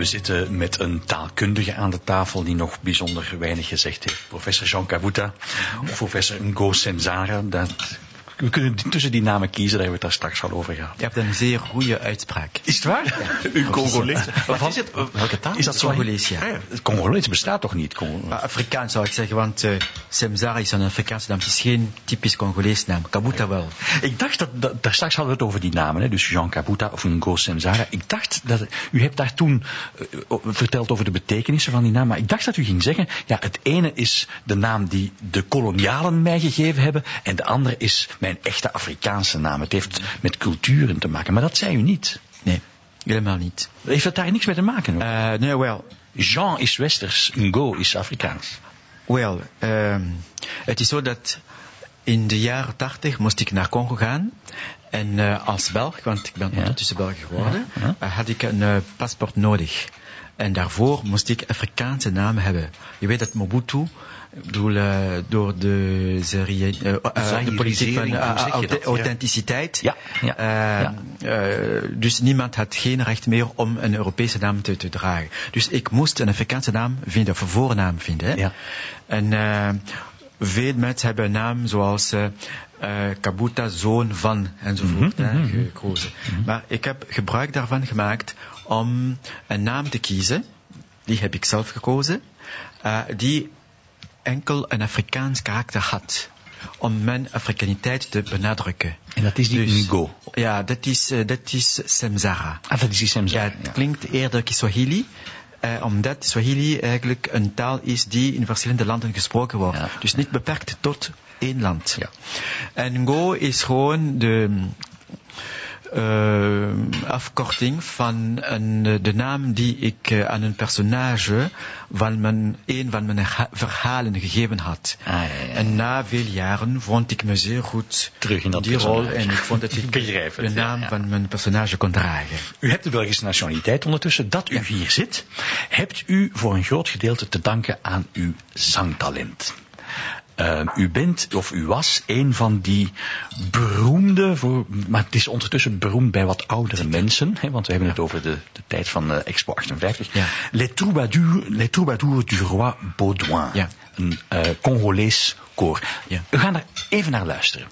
We zitten met een taalkundige aan de tafel die nog bijzonder weinig gezegd heeft. Professor Jean Cavuta, of professor Ngo Senzara. Dat we kunnen tussen die namen kiezen, daar hebben we het daar straks al over gehad. Je hebt een zeer goede uitspraak. Is het waar? Ja. Congolees. Wat is het? Welke taal? Is dat Congolees, ja. Het Congolees bestaat toch niet? Afrikaans zou ik zeggen, want uh, Semzara is een Afrikaanse naam. Het is geen typisch Congolees naam. Kabuta wel. Ik dacht dat, dat daar straks hadden we het over die namen, hè? dus Jean Kabuta of Ngo Semzara. Ik dacht dat, u hebt daar toen uh, verteld over de betekenissen van die naam, maar ik dacht dat u ging zeggen, ja, het ene is de naam die de kolonialen mij gegeven hebben, en de andere is mijn echte Afrikaanse naam. Het heeft met culturen te maken, maar dat zei u niet. Nee, helemaal niet. Heeft dat daar niks mee te maken? Uh, nee, wel. Jean is westers, Ngo is Afrikaans. Wel, uh, het is zo dat in de jaren tachtig moest ik naar Congo gaan. En uh, als Belg, want ik ben ondertussen. Belg geworden, ja. Ja. had ik een paspoort nodig. En daarvoor moest ik Afrikaanse namen hebben. Je weet dat Mobutu, ik bedoel, uh, door de, serie, uh, uh, de politiek van authenticiteit. Ja. ja. ja. dus niemand had geen recht meer om een Europese naam te, te dragen. Dus ik moest een Afrikaanse naam vinden, of een voornaam vinden. Hè? Ja. En veel mensen hebben een naam zoals Kabuta, zoon van, enzovoort, mm -hmm. hè, gekozen. Mm -hmm. Maar ik heb gebruik daarvan gemaakt om een naam te kiezen, die heb ik zelf gekozen, uh, die enkel een Afrikaans karakter had. Om mijn Afrikaniteit te benadrukken. En dat is die dus, Ngo? Ja, dat is, uh, dat is Semzara. Ah, dat is die Semzara. Ja, het ja. klinkt eerder Kiswahili. Uh, omdat Swahili eigenlijk een taal is die in verschillende landen gesproken wordt. Ja. Dus niet beperkt tot één land. Ja. En Ngo is gewoon de uh, afkorting van een, de naam die ik uh, aan een personage van mijn, een van mijn verhalen gegeven had. Ah, ja, ja. En na veel jaren vond ik me zeer goed terug in dat die rol en ik vond dat ik Begrijp het, de naam ja, van mijn personage kon dragen. U hebt de Belgische nationaliteit ondertussen. Dat u hier zit, hebt u voor een groot gedeelte te danken aan uw zangtalent. Uh, u bent, of u was, een van die beroemde, voor, maar het is ondertussen beroemd bij wat oudere mensen, hè, want we hebben het over de, de tijd van uh, Expo 58. Ja. Les, troubadours, Les Troubadours du Roi Baudouin, ja. een uh, Congolees koor. Ja. We gaan er even naar luisteren.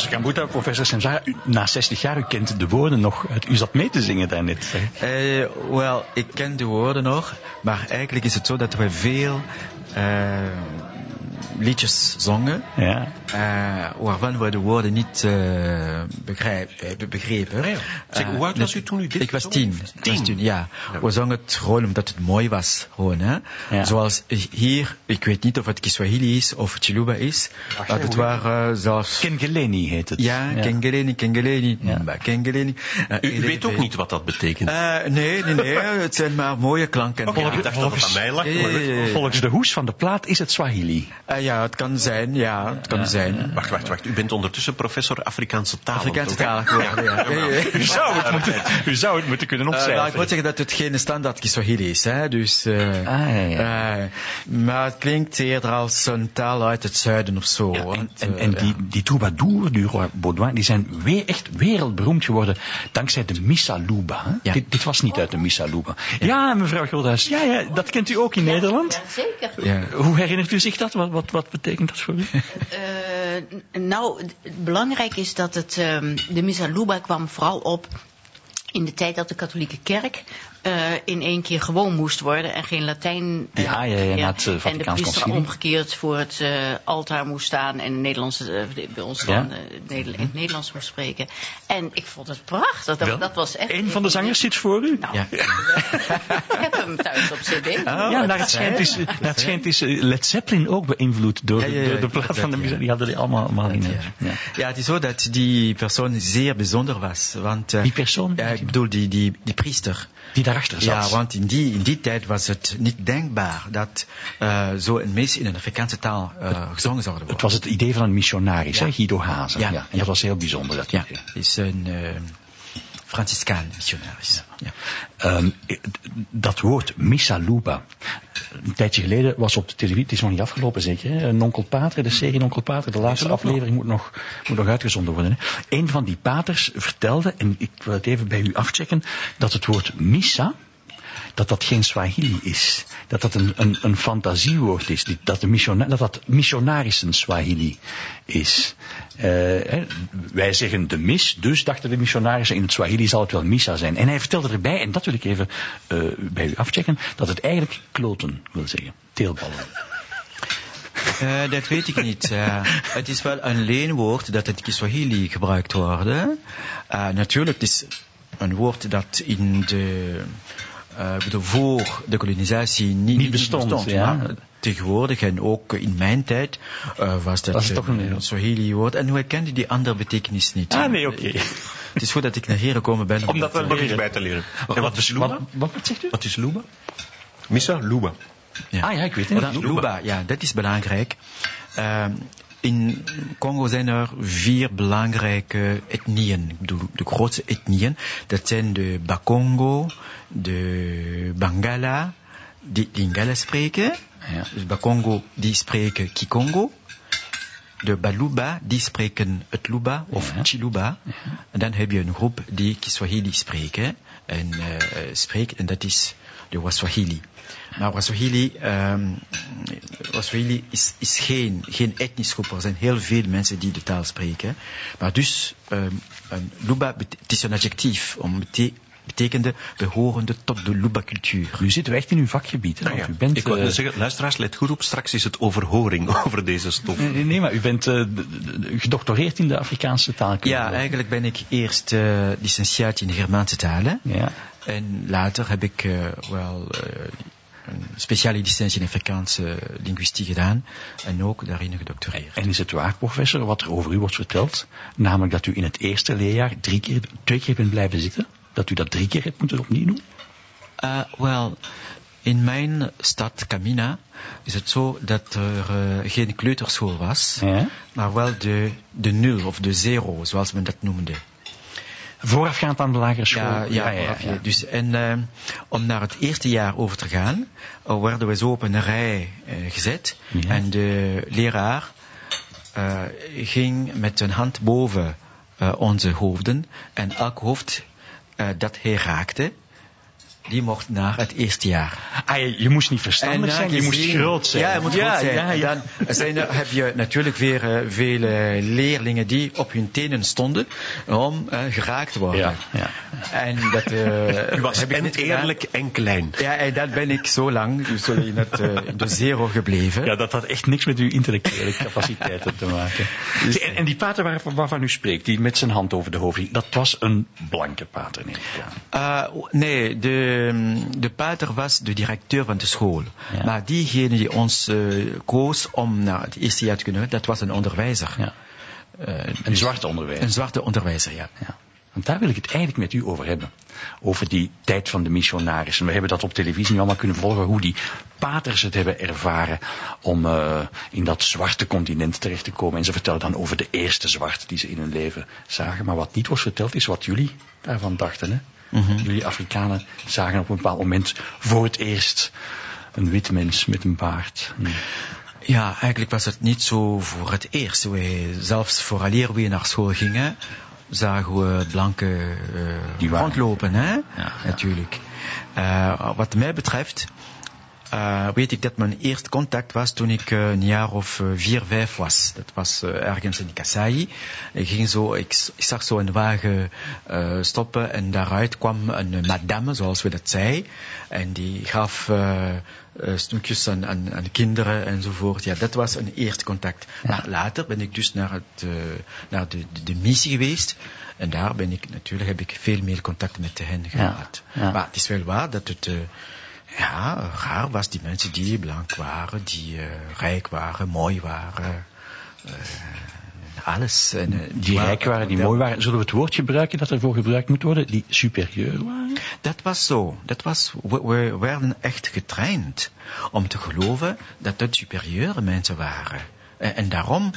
Professor Kambuta, professor na 60 jaar, u kent de woorden nog. U zat mee te zingen daarnet. Uh, Wel, ik ken de woorden nog, maar eigenlijk is het zo dat we veel uh, liedjes zongen, ja. uh, waarvan we de woorden niet uh, begrijp, begrepen. Nee. Zeg, hoe oud was u toen u dit Ik was tien. Tien? Was tien ja. ja. We zongen het gewoon omdat het mooi was. Gewoon, hè. Ja. Zoals hier, ik weet niet of het Kiswahili is of Chiluba is. Ach, maar het waren zelfs... Kengeleni heet het. Ja, ja. Kengeleni, Kengeleni, ja. Kengeleni. Uh, u, u weet ook niet wat dat betekent? Uh, nee, nee, nee. het zijn maar mooie klanken. Okay, ja, ik dacht dat het aan mij lag. Volgens de hoes van de plaat is het Swahili. Uh, ja, het kan zijn, ja, het kan ja, zijn. Ja. Wacht, wacht, wacht. U bent ondertussen professor Afrikaanse talen. Afrikaanse talen geworden, ja. U, zou het moeten, u zou het moeten kunnen opcijferen. Uh, nou, ik moet zeggen dat het geen standaard Kiswahili is, hè. Dus, uh, ah, ja, ja. maar het klinkt eerder als een taal uit het zuiden of zo. en, want, en, en die, die troubadours du roi Baudouin, die zijn weer echt wereldberoemd geworden dankzij de Missa Luba. Hè? Dit, dit, was niet uit de Missa Luba. Ja, mevrouw Groothuis, ja, ja, dat kent u ook in Nederland? Ja, zeker. Hoe herinnert u zich dat? Wat, wat, wat betekent dat voor u? Uh, nou, belangrijk is dat het, um, de Missa Luba kwam vooral op in de tijd dat de katholieke kerk eh, in één keer gewoon moest worden en geen Latijn. eh, Ja, ja, ja, het, eh, en de priester Concilie. omgekeerd voor het eh, altaar moest staan en Nederlandse, eh, bij ons Ja. dan eh, Neder- in het Nederlands moest spreken. En ik vond het prachtig. Dat, dat was echt. Een van de zangers zit voor u. Nou, Ja. ik heb hem thuis op CD. Oh, ja, naar het schijnt is, het schijnt is Led Zeppelin ook beïnvloed door, Ja, ja, ja, door de plaat van de muziek. ja. Die hadden die allemaal, allemaal in. Ja. Ja. Het is zo dat die persoon zeer bijzonder was. Want, eh, Die persoon? Ja, ik bedoel die, die, die priester. Die daarachter zat. Ja, want in die, in die tijd was het niet denkbaar dat eh, zo een mis in een Afrikaanse taal eh, gezongen zou worden. Het was het idee van een missionaris, Ja. hè, Guido Hazen. Ja. Ja. En dat was heel bijzonder. Dat Ja, is een uh, Franciscaan missionaris. Ja. Ehm, dat woord Missaluba. Een tijdje geleden was op de televisie, het is nog niet afgelopen zeker, hè? een onkel Pater, de serie Onkel Pater, de laatste aflevering moet nog, moet nog uitgezonden worden. Hè? Een van die paters vertelde, en ik wil het even bij u afchecken, dat het woord Missa, dat dat geen Swahili is. Dat dat een, een, een fantasiewoord is. Dat, de missiona dat dat missionarissen Swahili is. Eh, wij zeggen de mis, dus dachten de missionarissen in het Swahili zal het wel missa zijn. En hij vertelde erbij, en dat wil ik even eh, bij u afchecken, dat het eigenlijk kloten wil zeggen. Teelballen. Uh, dat weet ik niet. Het is wel een leenwoord dat in Kiswahili gebruikt wordt. Natuurlijk, het is een woord dat in de, uh, bedoel, voor de kolonisatie niet, Niet bestond, ja. Maar tegenwoordig en ook in mijn tijd uh, was dat Was het toch een- een Swahili-woord. En we kenden die andere betekenis niet. Ah, nee, oké. Het is goed dat ik naar hier gekomen ben. Om dat er nog eens bij te leren. En wat is Luba? Wat, wat, wat zegt u? Wat is Luba? Missa? Luba. Ja. Ah ja, ik weet het. Luba, ja, dat is belangrijk. Uh, in Congo zijn er vier belangrijke etnieën. Bedoel, de grootste etnieën. Dat zijn de Bakongo, de Bangala, die Lingala spreken. Ja. Dus Bakongo, die spreken Kikongo. De Baluba, die spreken het Luba of Ja. Chiluba. En dan heb je een groep die Kiswahili spreken. En, uh, spreekt, en dat is de Waswahili. Maar Waswahili, um, Waswahili is, is geen, geen etnisch groep. Er zijn heel veel mensen die de taal spreken. Maar dus, um, een Luba, het is een adjectief om bete betekende behorende tot de Luba-cultuur. Nu zitten we echt in uw vakgebied. Hè, Nou ja, u bent, ik wou eh, zeggen, luisteraars, let goed op, straks is het overhoring over deze stof. Nee, nee, nee, maar u bent d- gedoctoreerd in de Afrikaanse taalkunde. Ja, eigenlijk ben ik eerst uh, licentiaat in de Germaanse talen. Ja. En later heb ik uh, wel uh, een speciale licentie in Afrikaanse linguïstiek gedaan. En ook daarin gedoctoreerd. En is het waar, professor, wat er over u wordt verteld? Namelijk dat u in het eerste leerjaar drie keer, twee keer bent blijven zitten? Dat u dat drie keer hebt moeten opnieuw doen? Uh, wel, in mijn stad, Camina, is het zo dat er uh, geen kleuterschool was. Ja. Maar wel de, de nul of de zero, zoals men dat noemde. Voorafgaand aan de lagere school? Ja, ja, ja, ja. Dus, en uh, om naar het eerste jaar over te gaan, uh, werden we zo op een rij gezet. En de leraar ging met zijn hand boven onze hoofden. En elk hoofd dat hij raakte, die mocht naar het eerste jaar. Ah, je, je moest niet verstandig zijn, je moest groot zijn. Ja, je moet ja, groot zijn. Ja, ja. En dan zijn er, heb je natuurlijk weer uh, vele leerlingen die op hun tenen stonden om uh, geraakt te worden. Ja, ja. En dat uh, U was heb en eerlijk gedaan. en klein. Ja, en dat ben ik zo lang, dus in het, de zero gebleven. Ja, dat had echt niks met uw intellectuele capaciteiten te maken. En, en die pater waar, waarvan u spreekt, die met zijn hand over de hoofd ging, dat was een blanke pater, neem ik aan. Uh, nee, de, de pater was de directeur van de school. Ja. Maar diegene die ons uh, koos om naar het eerste jaar te kunnen, dat was een onderwijzer. Ja. Uh, Een dus zwarte onderwijzer. Een zwarte onderwijzer, ja. Ja. Want daar wil ik het eigenlijk met u over hebben. Over die tijd van de missionarissen. We hebben dat op televisie nu allemaal kunnen volgen. Hoe die paters het hebben ervaren om uh, in dat zwarte continent terecht te komen. En ze vertellen dan over de eerste zwart die ze in hun leven zagen. Maar wat niet wordt verteld is wat jullie daarvan dachten. Hè? Mm -hmm. Jullie Afrikanen zagen op een bepaald moment voor het eerst een wit mens met een baard. Hm. Ja, eigenlijk was het niet zo voor het eerst. Wij, zelfs vooraleer we naar school gingen, zagen we blanke uh, rondlopen, hè? Ja, ja. natuurlijk. Uh, wat mij betreft, uh, weet ik dat mijn eerste contact was toen ik uh, een jaar of uh, vier, vijf was. Dat was ergens in Kasai. Ik, ging zo, ik, ik zag zo een wagen stoppen en daaruit kwam een madame, zoals we dat zei. En die gaf snoepjes aan, aan, aan, kinderen enzovoort. Ja, dat was een eerste contact. Ja. Maar later ben ik dus naar, het, naar de, de, de, missie geweest. En daar ben ik, natuurlijk heb ik veel meer contact met hen gehad. Ja. Maar het is wel waar dat het ja, raar was die mensen die blank waren, die uh, rijk waren, mooi waren. Uh, alles. En, uh, die rijk waren, die mooi waren. Zullen we het woord gebruiken dat ervoor gebruikt moet worden? Die superieur waren? Dat was zo. Dat was, we, we werden echt getraind om te geloven dat dat superieure mensen waren. En, en daarom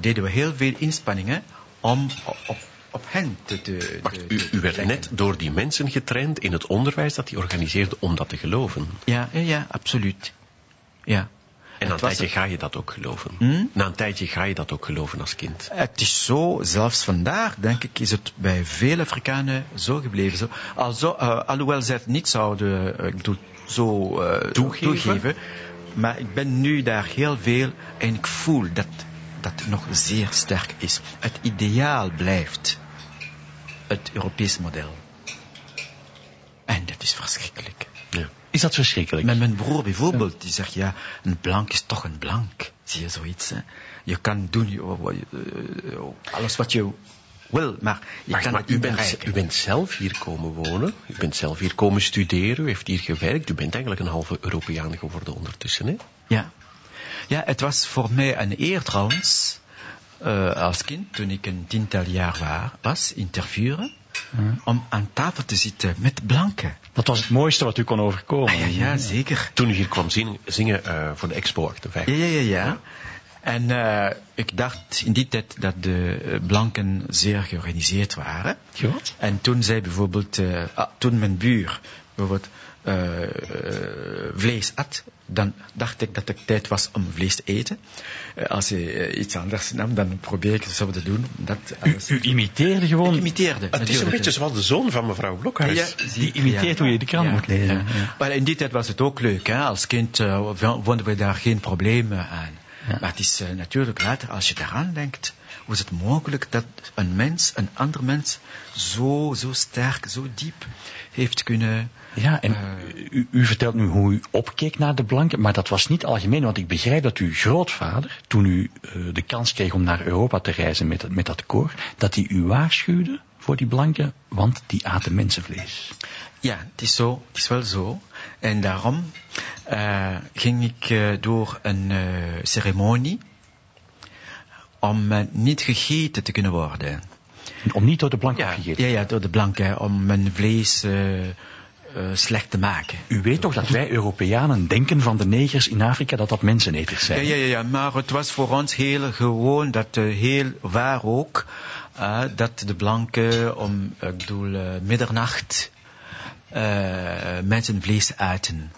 deden we heel veel inspanningen om op op hen te, te, Wacht, u, u werd net door die mensen getraind in het onderwijs dat hij organiseerde om dat te geloven. Ja, ja, ja absoluut. Ja. En na een tijdje ga je dat ook geloven. Hmm? Na een tijdje ga je dat ook geloven als kind. Het is zo, zelfs vandaag, denk ik, is het bij veel Afrikanen zo gebleven. Zo, also, uh, alhoewel ze het niet zouden uh, ik bedoel, zo uh, toegeven. toegeven. Maar ik ben nu daar heel veel en ik voel dat dat nog zeer sterk is. Het ideaal blijft het Europese model. En dat is verschrikkelijk. Ja. Is dat verschrikkelijk? Met mijn broer bijvoorbeeld, die zegt, ja, een blank is toch een blank. Zie je zoiets, hè? Je kan doen uh, alles wat je wil, maar je maar, kan maar u, niet bent, u bent zelf hier komen wonen, u bent zelf hier komen studeren, u heeft hier gewerkt, u bent eigenlijk een halve Europeaan geworden ondertussen, hè? Ja. Ja, het was voor mij een eer trouwens, uh, als kind, toen ik een tiental jaar waar, was, in Tervuren, om aan tafel te zitten met blanken. Dat was het mooiste wat u kon overkomen. Ah, ja, ja, zeker. Toen u hier kwam zingen, zingen uh, voor de Expo 58. Ja, ja, ja. ja. En uh, ik dacht in die tijd dat de blanken zeer georganiseerd waren. Ja. En toen zei bijvoorbeeld, uh, ah, toen mijn buur bijvoorbeeld vlees at, dan dacht ik dat het tijd was om vlees te eten. als hij iets anders nam, dan probeer ik hetzelfde te doen. Dat U, u imiteerde gewoon. Ik imiteerde. Het is een beetje zoals de zoon van mevrouw Blokhuis. Ja, Die imiteert hoe je de krant moet lezen. Ja. Maar in die tijd was het ook leuk. Hè? Als kind uh, vonden we daar geen problemen aan. Ja. Maar het is uh, natuurlijk later, als je daaraan denkt, hoe is het mogelijk dat een mens, een ander mens, zo, zo sterk, zo diep heeft kunnen... Ja, en uh, u, u, vertelt nu hoe u opkeek naar de blanken, maar dat was niet algemeen, want ik begrijp dat uw grootvader, toen u uh, de kans kreeg om naar Europa te reizen met, met dat koor, dat hij u waarschuwde voor die blanken, want die aten mensenvlees. Ja, het is zo, het is wel zo. En daarom uh, ging ik uh, door een uh, ceremonie om niet gegeten te kunnen worden. Om niet door de blanken ja, gegeten? Ja, ja, door de blanken, om mijn vlees slecht te maken. U weet toch dat wij Europeanen denken van de negers in Afrika dat dat menseneters zijn? Ja, ja, ja, maar het was voor ons heel gewoon, dat heel waar ook, dat de blanken om, ik bedoel, middernacht mensenvlees aten.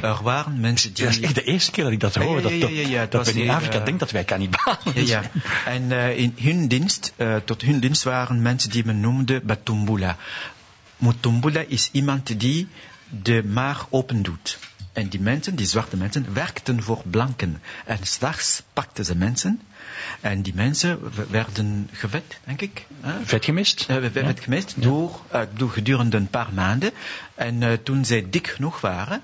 Er waren mensen die... Dat is echt de eerste keer dat ik dat hoor. Ja, ja, ja, ja, dat, dat men in Afrika uh, denkt dat wij kannibalen ja, ja. En uh, in hun dienst, uh, tot hun dienst waren mensen die men noemde Batumbula. Mutumbula is iemand die de maag open doet. En die mensen, die zwarte mensen, werkten voor blanken. En s'nachts pakten ze mensen. En die mensen werden gevet, denk ik. Vet gemist? Uh, ja. gemist ja. door, uh, door gedurende een paar maanden. En uh, toen zij dik genoeg waren,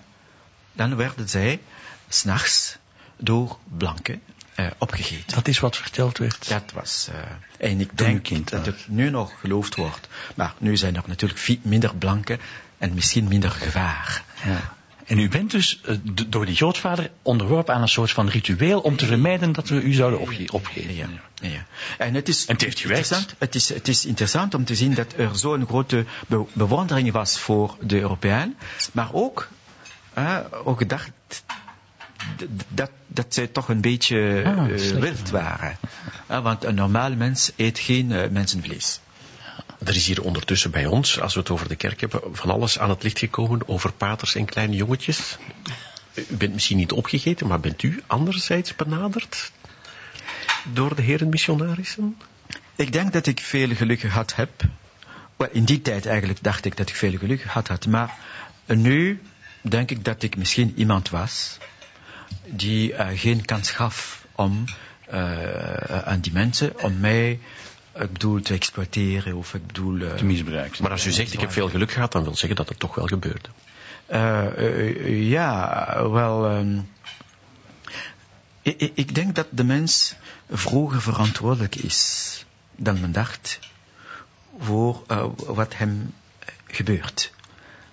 dan werden zij s'nachts door blanken uh, opgegeten. Dat is wat verteld werd. Dat was. Uh, en ik denk kind dat het nu nog geloofd wordt. Maar nu zijn er natuurlijk minder blanken en misschien minder gevaar. Ja. En u bent dus uh, door die grootvader onderworpen aan een soort van ritueel om te vermijden dat we u zouden opge opgeven. Ja, ja, ja. En het is, en het heeft interessant, het is, het is interessant om te zien dat er zo'n grote be bewondering was voor de Europeaan, maar ook, uh, ook gedacht dat, dat zij toch een beetje ah, uh, wild waren. Want een normaal mens eet geen uh, mensenvlees. Er is hier ondertussen bij ons, als we het over de kerk hebben, van alles aan het licht gekomen over paters en kleine jongetjes. U bent misschien niet opgegeten, maar bent u anderzijds benaderd door de heren missionarissen? Ik denk dat ik veel geluk gehad heb. In die tijd eigenlijk dacht ik dat ik veel geluk gehad had. Maar nu denk ik dat ik misschien iemand was die uh, geen kans gaf om uh, aan die mensen, om mij, ik bedoel, te exploiteren of ik bedoel... Uh, te misbruiken. Maar als u zegt, ik heb veel geluk gehad, dan wil zeggen dat het toch wel gebeurde. ja, wel... Um, ik, ik denk dat de mens vroeger verantwoordelijk is dan men dacht voor uh, wat hem gebeurt.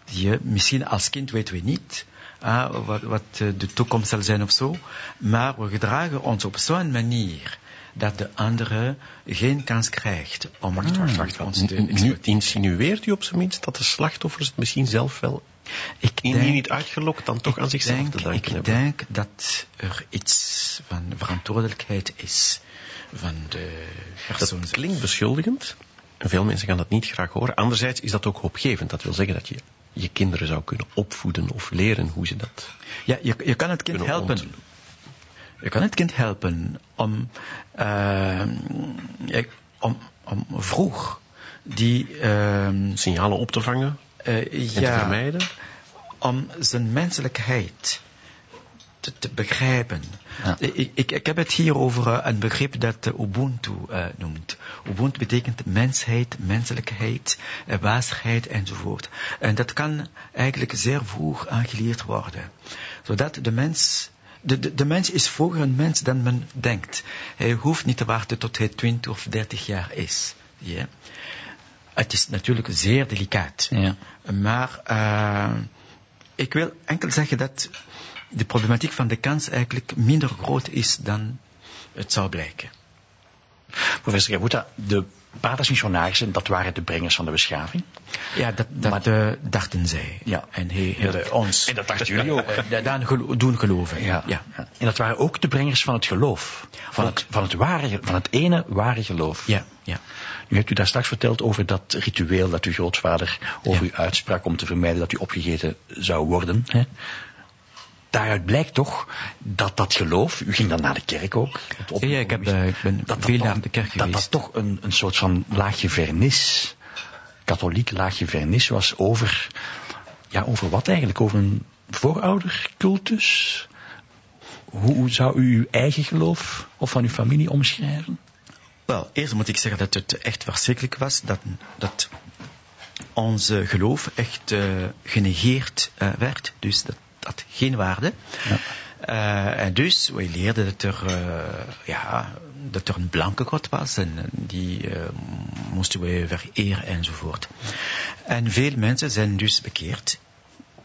Je, misschien als kind weten we niet uh, wat, wat, de toekomst zal zijn of zo, maar we gedragen ons op zo'n manier dat de andere geen kans krijgt om ah, ons te Nu insinueert u op zijn minst dat de slachtoffers het misschien zelf wel ik denk, niet uitgelokt dan toch aan zichzelf denk, te danken ik hebben? Ik denk dat er iets van verantwoordelijkheid is van de hersens. Dat klinkt beschuldigend. En veel mensen gaan dat niet graag horen. Anderzijds is dat ook hoopgevend. Dat wil zeggen dat je je kinderen zou kunnen opvoeden of leren hoe ze dat. Ja, je, je kan het kind helpen. Je kan het kind helpen om, uh, om, om vroeg die uh, signalen op te vangen uh, en ja, te vermijden. Om zijn menselijkheid te, te begrijpen. Ja. Ik, ik, ik, heb het hier over uh, een begrip dat Ubuntu uh, noemt. Ubuntu betekent mensheid, menselijkheid, waardigheid enzovoort. En dat kan eigenlijk zeer vroeg aangeleerd worden. Zodat de mens de, de, de, mens is vroeger een mens dan men denkt. Hij hoeft niet te wachten tot hij 20 of 30 jaar is. Ja. Het is natuurlijk zeer delicaat. Ja. Maar uh, ik wil enkel zeggen dat de problematiek van de kans eigenlijk minder groot is dan het zou blijken. Professor Gabuta, de paters missionarissen, dat waren de brengers van de beschaving. Ja, dat, dat maar, uh, dachten zij. Ja. En hij ons. En dat dachten jullie ook. Daaraan gelo doen geloven. Ja. ja. En dat waren ook de brengers van het geloof. Van, het, van, het, ware, van het ene ware geloof. Ja, ja. Nu hebt u daar straks verteld over dat ritueel dat uw grootvader over u uitsprak om te vermijden dat u opgegeten zou worden. Hè? Daaruit blijkt toch dat dat geloof, u ging dan naar de kerk ook. Ja, ja, ik, heb, uh, ik ben dat veel naar de kerk geweest. Dat dat toch een, een soort van laagje vernis, katholiek laagje vernis was over, ja, over wat eigenlijk? Over een vooroudercultus? Hoe, hoe zou u uw eigen geloof of van uw familie omschrijven? Wel, eerst moet ik zeggen dat het echt verschrikkelijk was dat, dat ons geloof echt uh, genegeerd uh, werd. Dus dat had geen waarde. Ja. Uh, en dus, wij leerden dat er, uh, ja, dat er een blanke God was en die uh, moesten wij vereren enzovoort. En veel mensen zijn dus bekeerd.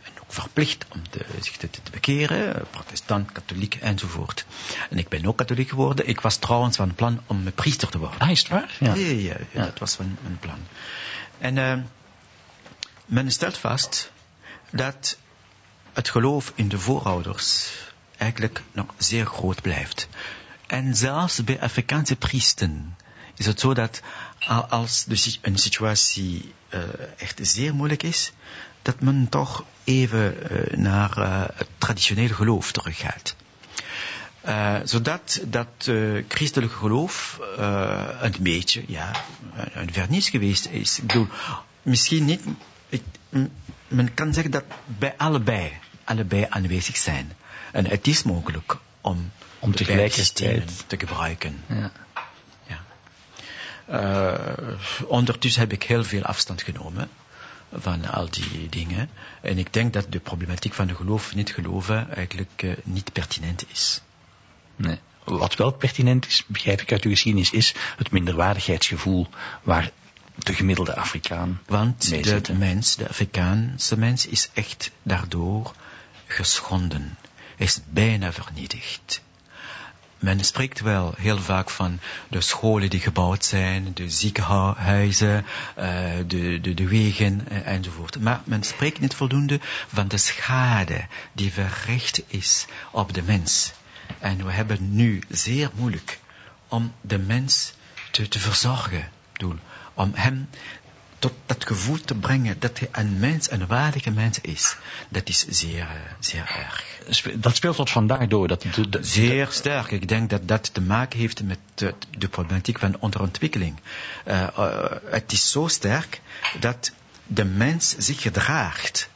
En ook verplicht om te, zich te, te bekeren, protestant, katholiek enzovoort. En ik ben ook katholiek geworden. Ik was trouwens van plan om priester te worden. Ah, is het waar? Ja, ja, ja, ja. dat was van mijn plan. En men stelt vast dat het geloof in de voorouders eigenlijk nog zeer groot blijft. En zelfs bij Afrikaanse priesten is het zo dat als een situatie uh, echt zeer moeilijk is, dat men toch even uh, naar uh, het traditionele geloof teruggaat. zodat dat christelijk geloof een beetje, ja, een vernis geweest is. Ik bedoel, misschien niet, ik, men kan zeggen dat bij allebei allebei aanwezig zijn. En het is mogelijk om, om tegelijkertijd te gebruiken. Ja. ja. Uh, ondertussen heb ik heel veel afstand genomen van al die dingen. En ik denk dat de problematiek van de geloof niet geloven eigenlijk uh, niet pertinent is. Nee. Wat wel pertinent is, begrijp ik uit uw geschiedenis, is het minderwaardigheidsgevoel waar de gemiddelde Afrikaan. Want de, de mens, de Afrikaanse mens, is echt daardoor geschonden, is bijna vernietigd. Men spreekt wel heel vaak van de scholen die gebouwd zijn, de ziekenhuizen, uh, de, de, de wegen uh, enzovoort. Maar men spreekt niet voldoende van de schade die verricht is op de mens. En we hebben nu zeer moeilijk om de mens te, te verzorgen. Bedoel, om hem tot dat gevoel te brengen dat hij een mens, een waardige mens is, dat is zeer, zeer erg. Dat speelt tot vandaag door. Dat, de, zeer sterk. Ik denk dat dat te maken heeft met de, de problematiek van onderontwikkeling. Uh, uh, het is zo sterk dat de mens zich gedraagt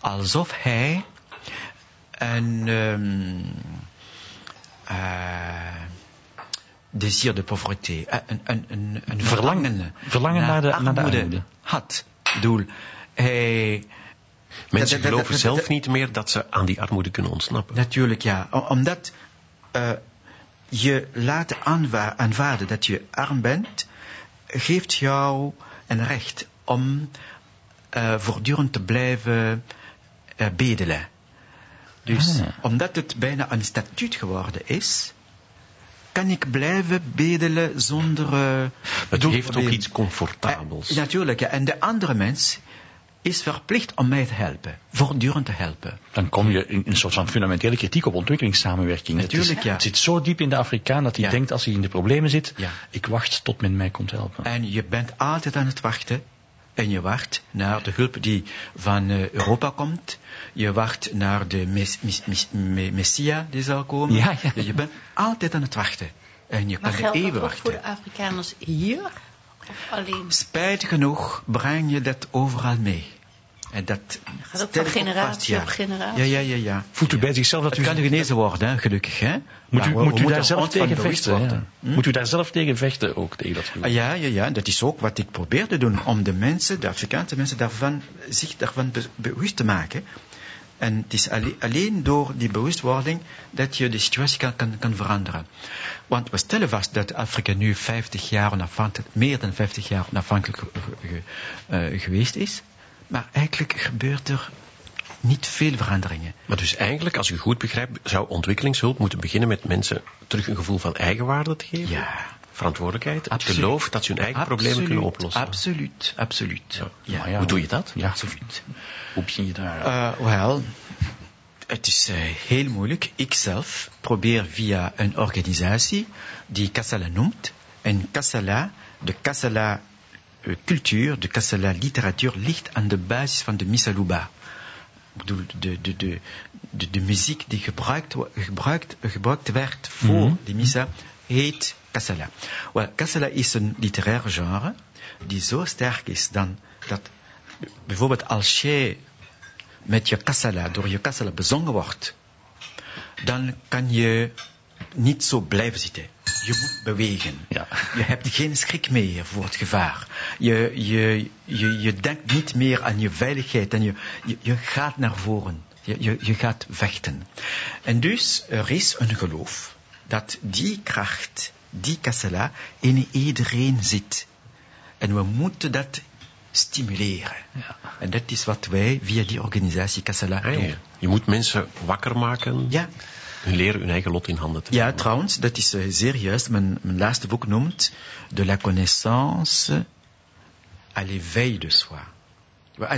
alsof hij een um, uh, désir de pauvreté, uh, een, een, een, een verlangen, verlangen naar, naar, de, naar de armoede had. Doel, hij... Mensen dat, geloven dat, dat, zelf niet meer dat ze aan die armoede kunnen ontsnappen. Natuurlijk, ja. Omdat uh, je laat aanvaarden dat je arm bent, geeft jou een recht om uh, voortdurend te blijven uh, bedelen. Dus ah. omdat het bijna een statuut geworden is, kan ik blijven bedelen zonder. Uh, het geeft ook iets comfortabels. Uh, natuurlijk, ja. En de andere mens is verplicht om mij te helpen, voortdurend te helpen. Dan kom je in een soort van fundamentele kritiek op ontwikkelingssamenwerking. Natuurlijk, het, is, ja. het zit zo diep in de Afrikaan dat hij ja. denkt als hij in de problemen zit, ja. ik wacht tot men mij komt helpen. En je bent altijd aan het wachten. En je wacht naar de hulp die van uh, Europa komt. Je wacht naar de mes, mes, mes, Messia die zal komen. Ja, ja. Je bent altijd aan het wachten. En je maar kan er even wachten. voor de Afrikaners hier? Of alleen? Spijtig genoeg breng je dat overal mee. En dat gaat ook van generatie op generatie. Ja, ja, ja, ja. Voelt u bij zichzelf dat het u... kan genezen worden, hè, gelukkig. Hè? Moet u, moet u daar zelf tegen vechten? Ja. Hm? Moet u daar zelf tegen vechten ook, tegen dat ah, Ja, ja, ja. Dat is ook wat ik probeer te doen. Om de mensen, de Afrikaanse mensen, daarvan, zich daarvan be bewust te maken. En het is alleen, alleen door die bewustwording dat je de situatie kan, kan, kan veranderen. Want we stellen vast dat Afrika nu 50 jaar onafhankelijk, meer dan 50 jaar onafhankelijk uh, geweest is. Maar eigenlijk gebeurt er niet veel veranderingen. Maar dus eigenlijk, als u goed begrijpt, zou ontwikkelingshulp moeten beginnen met mensen terug een gevoel van eigenwaarde te geven? Ja. Verantwoordelijkheid, het geloof dat ze hun eigen absoluut, problemen kunnen oplossen. Absoluut, absoluut. Ja. Ja. Ja, Hoe doe je dat? Ja, absoluut. Hoe begin je daar? Uh, wel, het is uh, heel moeilijk. Ik zelf probeer via een organisatie die Kassala noemt. En Kassala, de Kassala cultuur, de Kassala literatuur, ligt aan de basis van de Misaluba. De, de, de, de, de muziek die gebruikt, gebruikt, gebruikt werd voor mm -hmm. de Misa heet Kassala. Well, Kassala is een literair genre die zo sterk is dan dat bijvoorbeeld als jij met je Kassala, door je Kassala bezongen wordt, dan kan je niet zo blijven zitten. Je moet bewegen. Ja. Je hebt geen schrik meer voor het gevaar. Je, je, je, je denkt niet meer aan je veiligheid en je, je, je gaat naar voren. Je, je, je gaat vechten. En dus er is een geloof dat die kracht, die kassala, in iedereen zit. En we moeten dat stimuleren. Ja. En dat is wat wij via die organisatie Kassala ah, doen. Je moet mensen wakker maken. Ja. Hun leren hun eigen lot in handen te Ja, nemen. trouwens, dat is uh, zeer juist. Mijn, mijn laatste boek noemt De la connaissance à l'éveil de soi.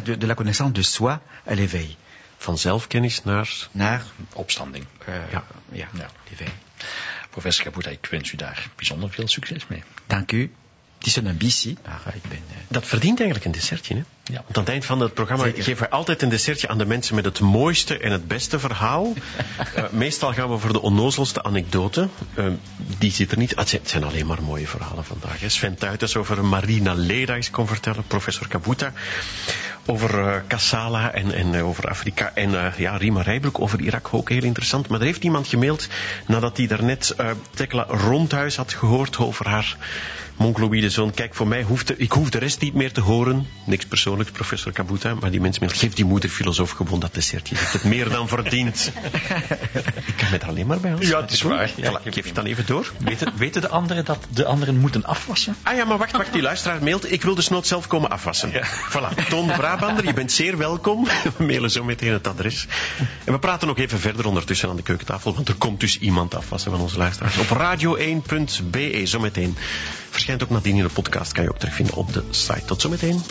De, de la connaissance de soi à l'éveil. Van zelfkennis naar... Naar Opstanding. uh, Ja. ja, Ja. l'éveil. Professor Caputa, ik wens u daar bijzonder veel succes mee. Dank u. Het is een ambitie, ik ben... uh, Dat verdient eigenlijk een dessertje, hè? Ja. Want aan het eind van het programma Zeker. geven we altijd een dessertje aan de mensen met het mooiste en het beste verhaal. Eh, meestal gaan we voor de onnozelste anekdote. Eh, die zit er niet. Ah, Het zijn, alleen maar mooie verhalen vandaag. Hè. Sven Tuitens over Marina Leda is kon vertellen. Professor Kabuta over eh, Kassala en, en eh, over Afrika. En eh, ja, Rima Rijbroek over Irak ook heel interessant. Maar er heeft iemand gemaild nadat hij daarnet eh Tekla Rondhuis had gehoord over haar mongoloïde zoon. Kijk, voor mij hoeft de, ik hoef de rest niet meer te horen. Niks persoonlijks, professor Kabuta. Maar die mensen geef die moeder filosoof gewoon dat dessertje. Die heeft het meer dan verdiend. ik kan me er alleen maar bij ons. Ja, het is waar. Ja, Voilà, ik geef het dan even door. Weten, weten de anderen dat de anderen moeten afwassen? Ah ja, maar wacht, wacht, die luisteraar mailt. Ik wil dus nooit zelf komen afwassen. Voilà. Toon de Brabander, je bent zeer welkom. We mailen zo meteen het adres. En we praten nog even verder ondertussen aan de keukentafel, want er komt dus iemand afwassen van onze luisteraars. Op radio1.be, zometeen. Verschijnt ook nadien in de podcast, kan je ook terugvinden op de site. Tot zometeen.